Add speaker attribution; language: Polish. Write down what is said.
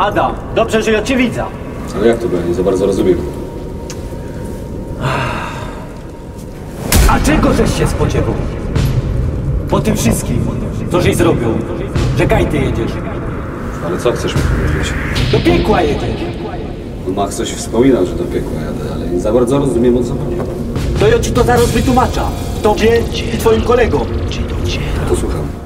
Speaker 1: Adam, dobrze, że ja cię widzę.
Speaker 2: Ale jak to, bo nie za bardzo rozumiem.
Speaker 1: A czego żeś się spodziewał? Po tym wszystkim, co żeś zrobił, że kaj ty jedziesz.
Speaker 2: Ale co chcesz mi powiedzieć?
Speaker 1: Do piekła jedziesz.
Speaker 2: No Max coś wspominał, że do piekła jadę, ale nie za bardzo rozumiem o co chodzi.
Speaker 1: To ja ci to zaraz wytłumaczę. Tobie i twoim kolegom.
Speaker 2: To słucham.